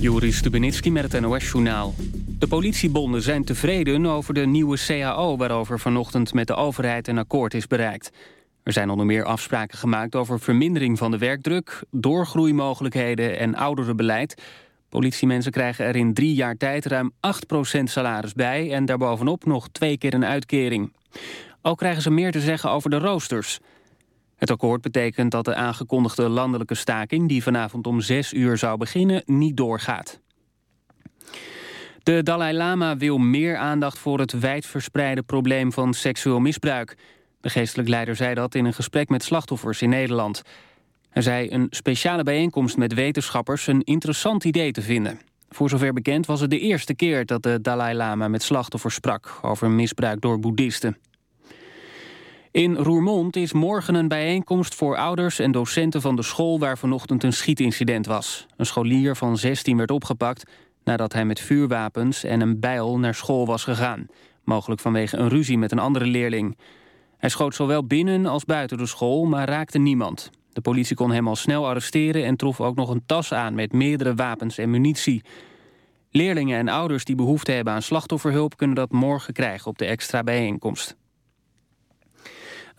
Joris Stubenitski met het NOS-journaal. De politiebonden zijn tevreden over de nieuwe CAO... waarover vanochtend met de overheid een akkoord is bereikt. Er zijn onder meer afspraken gemaakt over vermindering van de werkdruk... doorgroeimogelijkheden en ouderenbeleid. Politiemensen krijgen er in drie jaar tijd ruim 8% salaris bij... en daarbovenop nog twee keer een uitkering. Ook krijgen ze meer te zeggen over de roosters... Het akkoord betekent dat de aangekondigde landelijke staking... die vanavond om 6 uur zou beginnen, niet doorgaat. De Dalai Lama wil meer aandacht voor het wijdverspreide probleem van seksueel misbruik. De geestelijk leider zei dat in een gesprek met slachtoffers in Nederland. Hij zei een speciale bijeenkomst met wetenschappers een interessant idee te vinden. Voor zover bekend was het de eerste keer dat de Dalai Lama met slachtoffers sprak... over misbruik door boeddhisten. In Roermond is morgen een bijeenkomst voor ouders en docenten van de school... waar vanochtend een schietincident was. Een scholier van 16 werd opgepakt nadat hij met vuurwapens en een bijl naar school was gegaan. Mogelijk vanwege een ruzie met een andere leerling. Hij schoot zowel binnen als buiten de school, maar raakte niemand. De politie kon hem al snel arresteren en trof ook nog een tas aan... met meerdere wapens en munitie. Leerlingen en ouders die behoefte hebben aan slachtofferhulp... kunnen dat morgen krijgen op de extra bijeenkomst.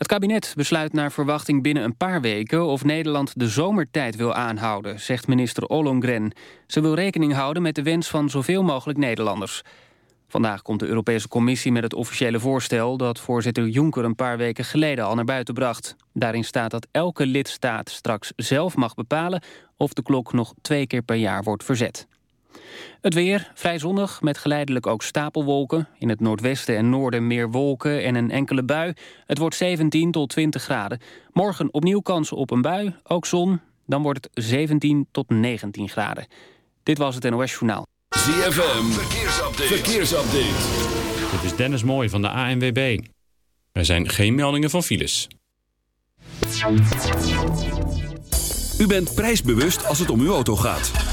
Het kabinet besluit naar verwachting binnen een paar weken... of Nederland de zomertijd wil aanhouden, zegt minister Ollongren. Ze wil rekening houden met de wens van zoveel mogelijk Nederlanders. Vandaag komt de Europese Commissie met het officiële voorstel... dat voorzitter Juncker een paar weken geleden al naar buiten bracht. Daarin staat dat elke lidstaat straks zelf mag bepalen... of de klok nog twee keer per jaar wordt verzet. Het weer, vrij zonnig, met geleidelijk ook stapelwolken. In het noordwesten en noorden meer wolken en een enkele bui. Het wordt 17 tot 20 graden. Morgen opnieuw kans op een bui, ook zon. Dan wordt het 17 tot 19 graden. Dit was het NOS Journaal. ZFM, verkeersupdate. verkeersupdate. Dit is Dennis Mooij van de ANWB. Er zijn geen meldingen van files. U bent prijsbewust als het om uw auto gaat.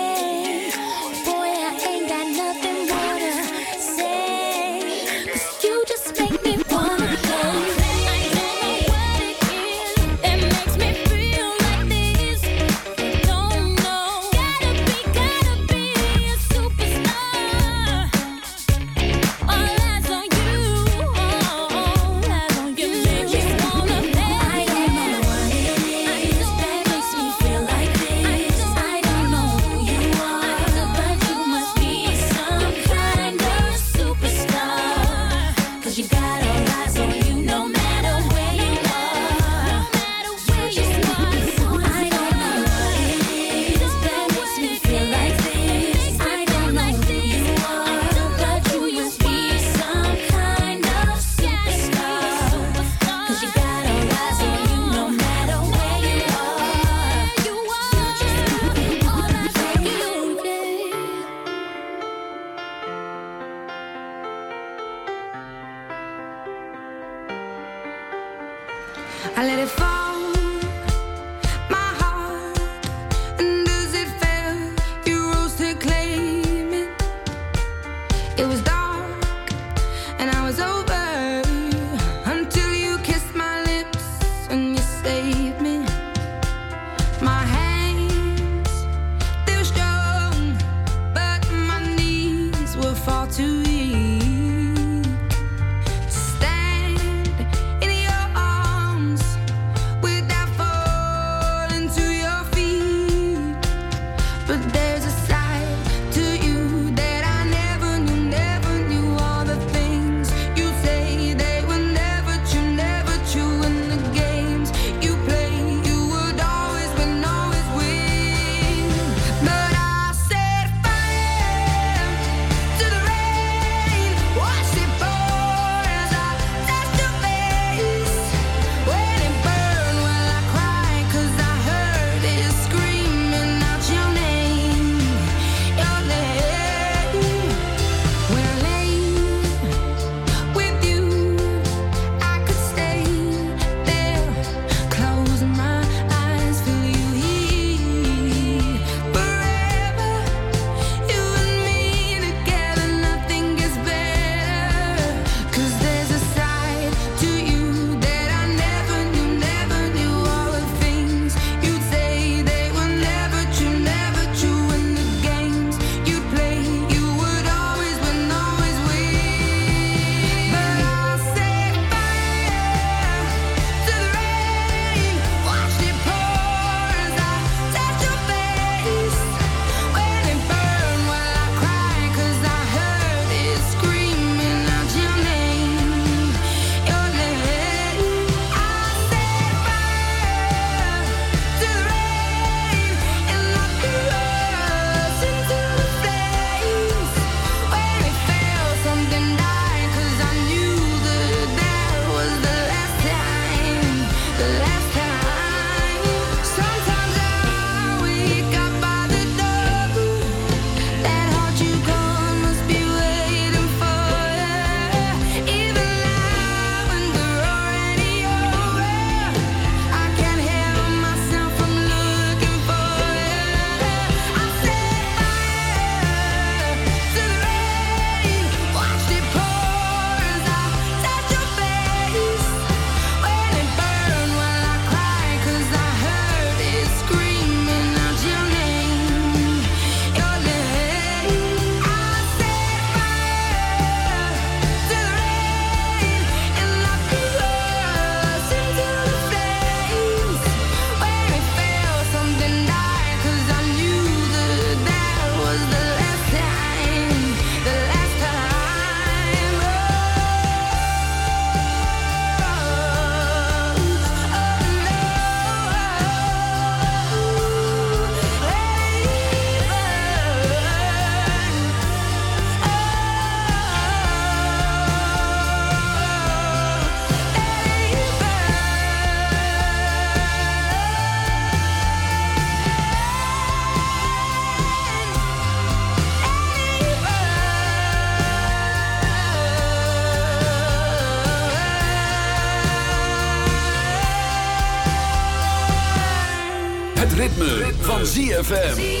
ZFM.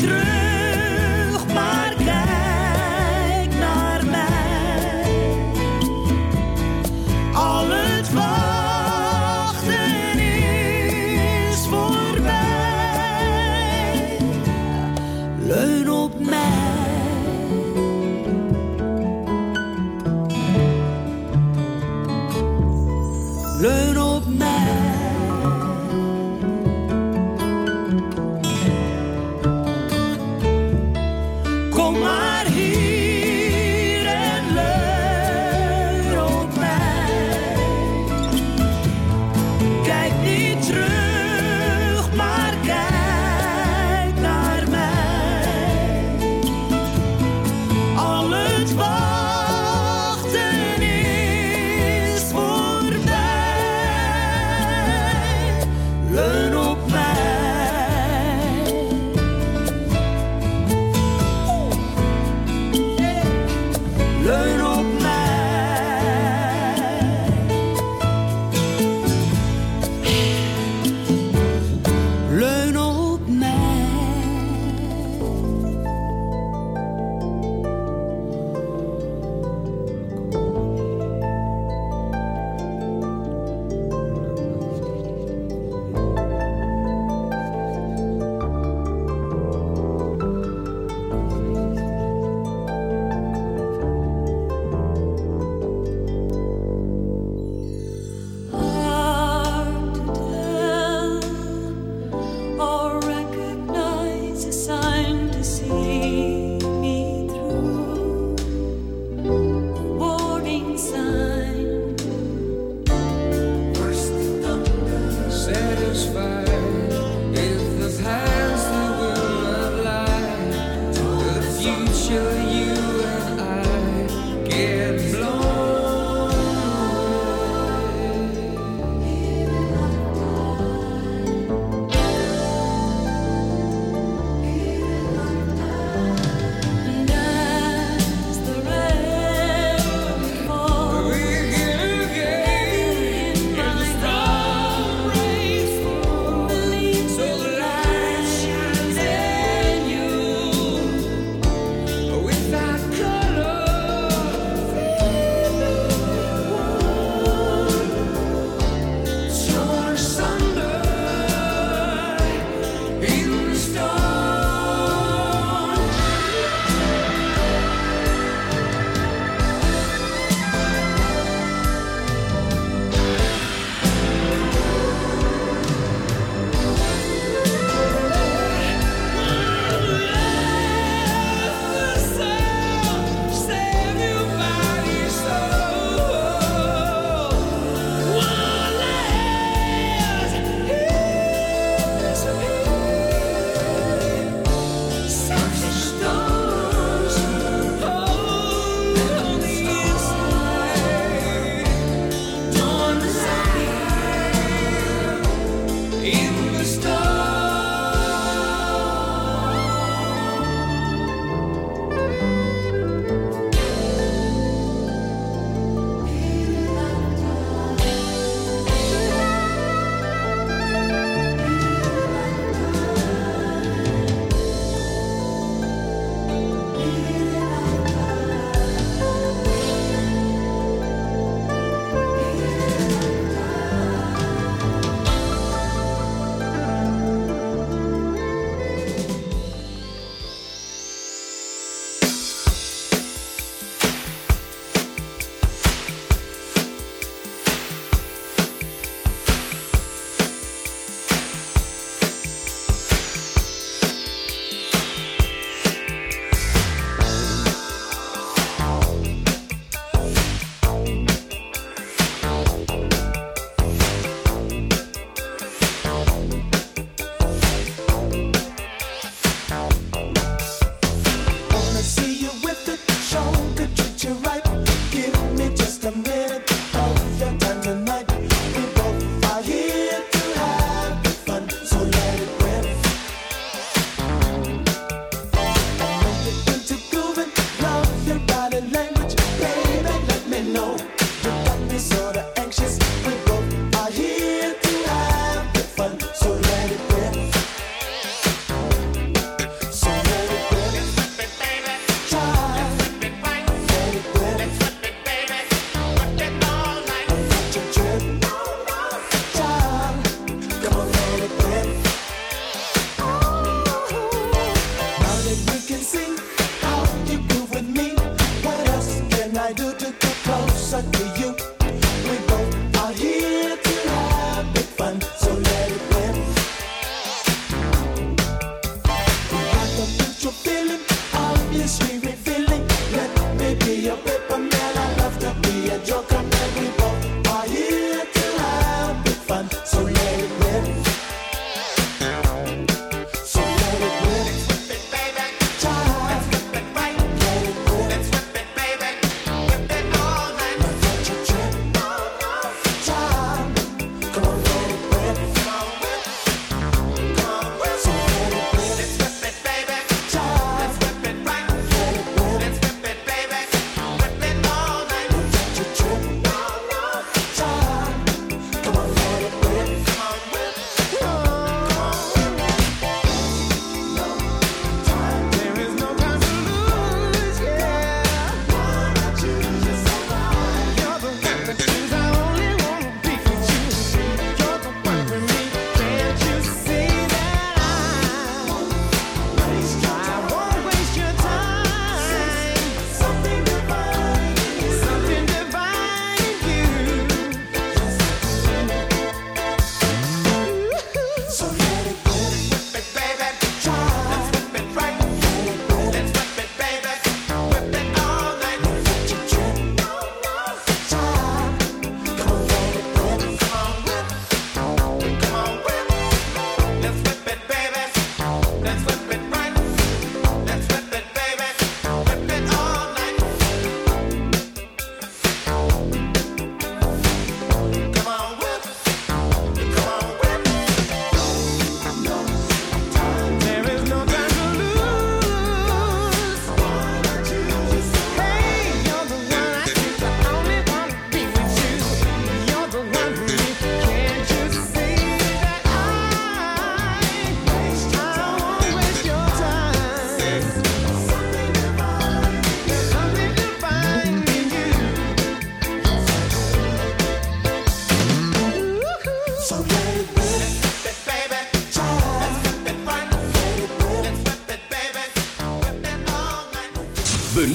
terug,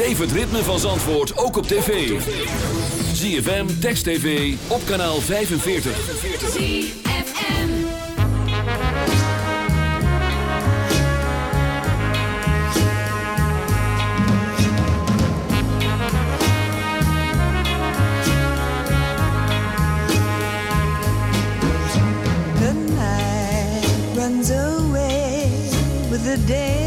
Beleef het ritme van Zandvoort ook op tv. ZFM, Text TV, op kanaal 45. The night runs away with the day.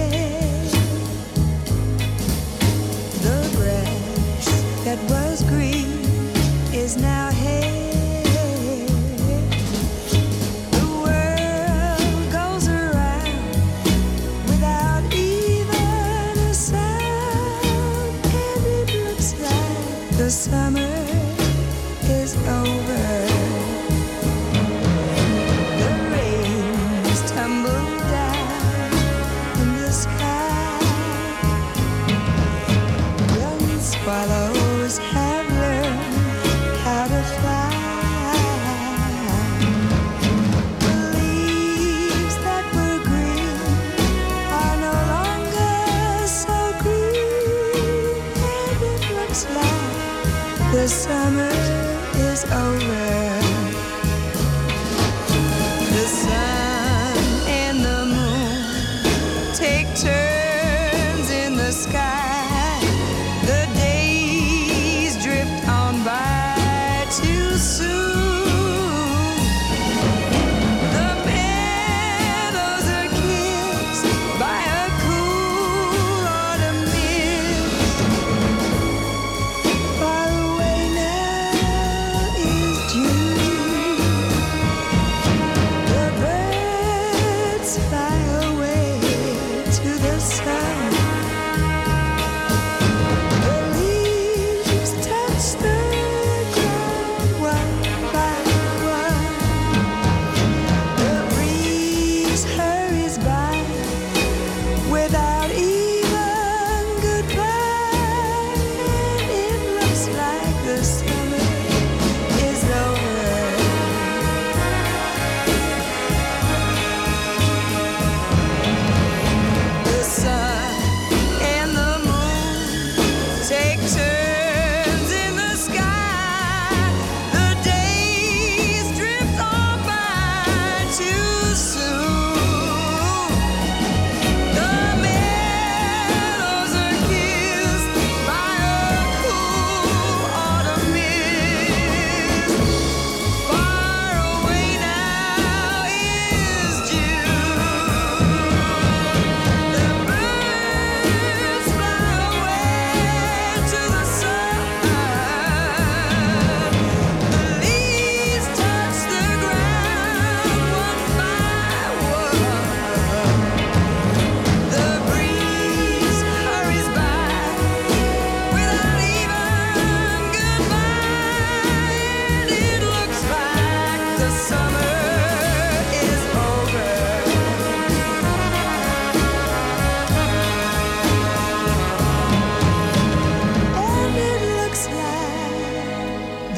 soon.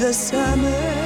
the summer.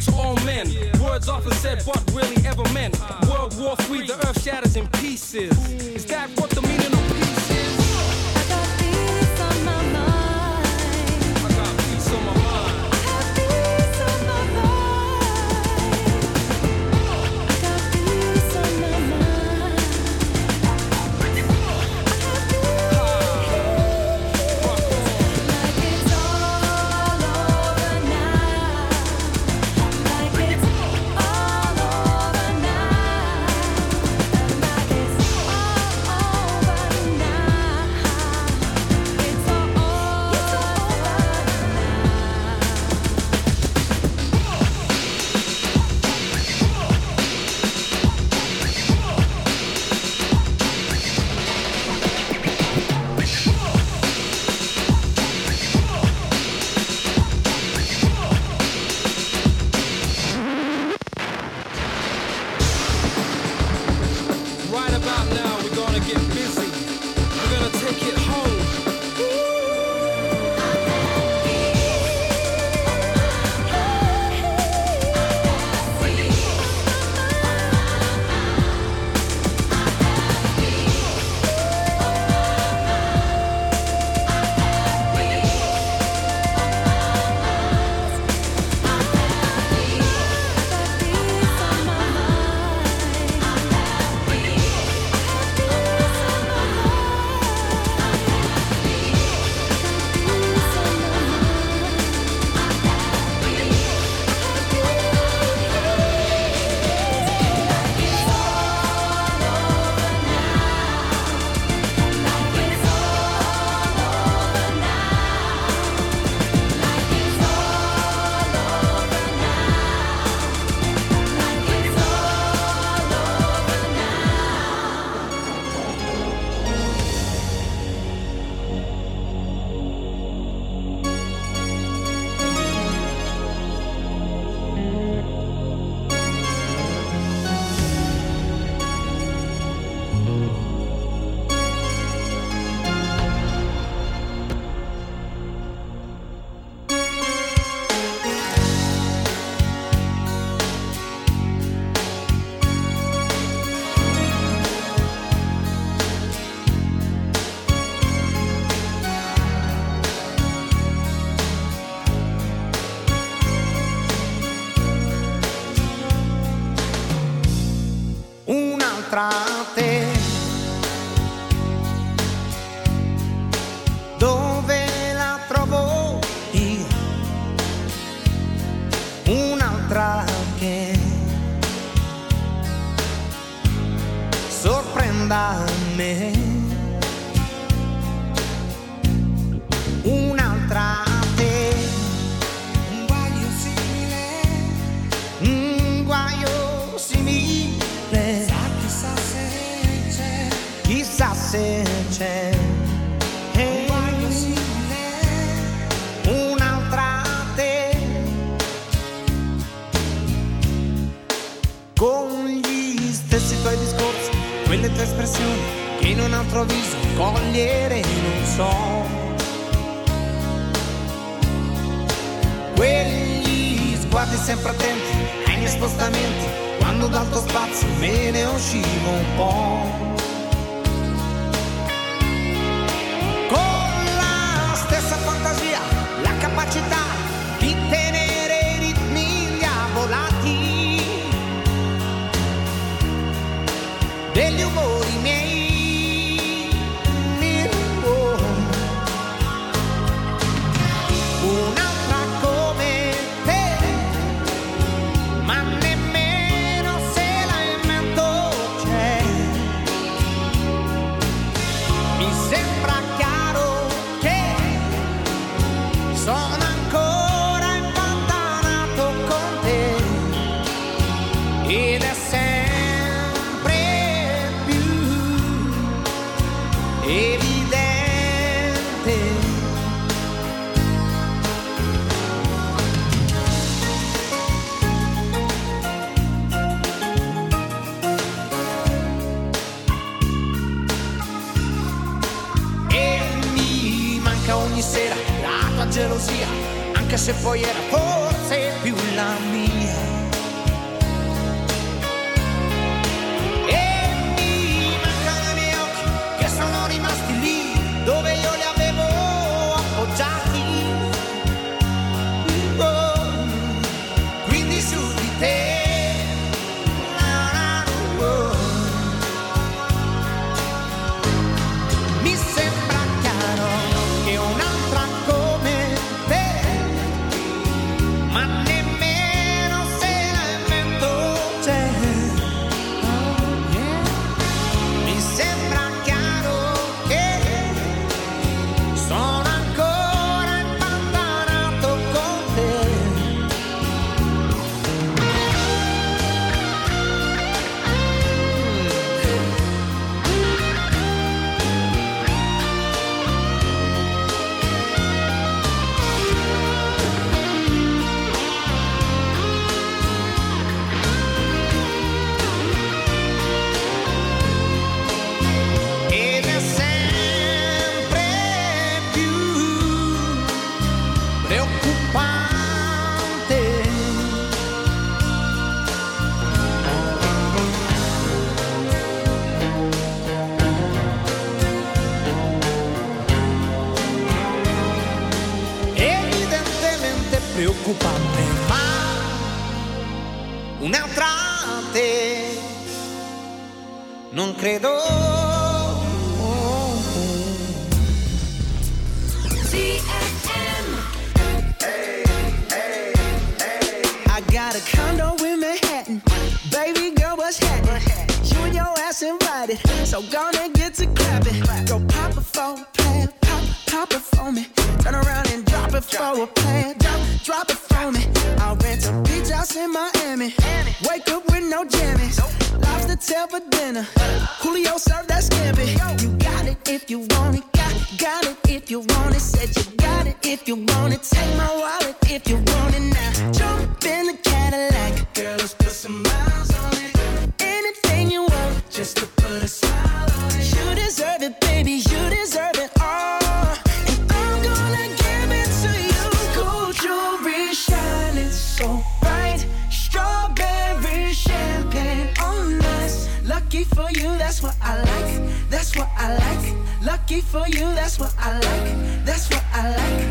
to all men. Words often said, but really ever meant. World War III, the earth shatters in pieces. Is that what the meaning? guardi sempre attenti ai miei spostamenti, quando dal tuo spazio me ne uscivo un po'. anche se poi era forse più lampo. so bright. Strawberry champagne on us. Lucky for you, that's what I like. That's what I like. Lucky for you, that's what I like. That's what I like.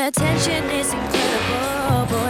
Attention tension is incredible, boy.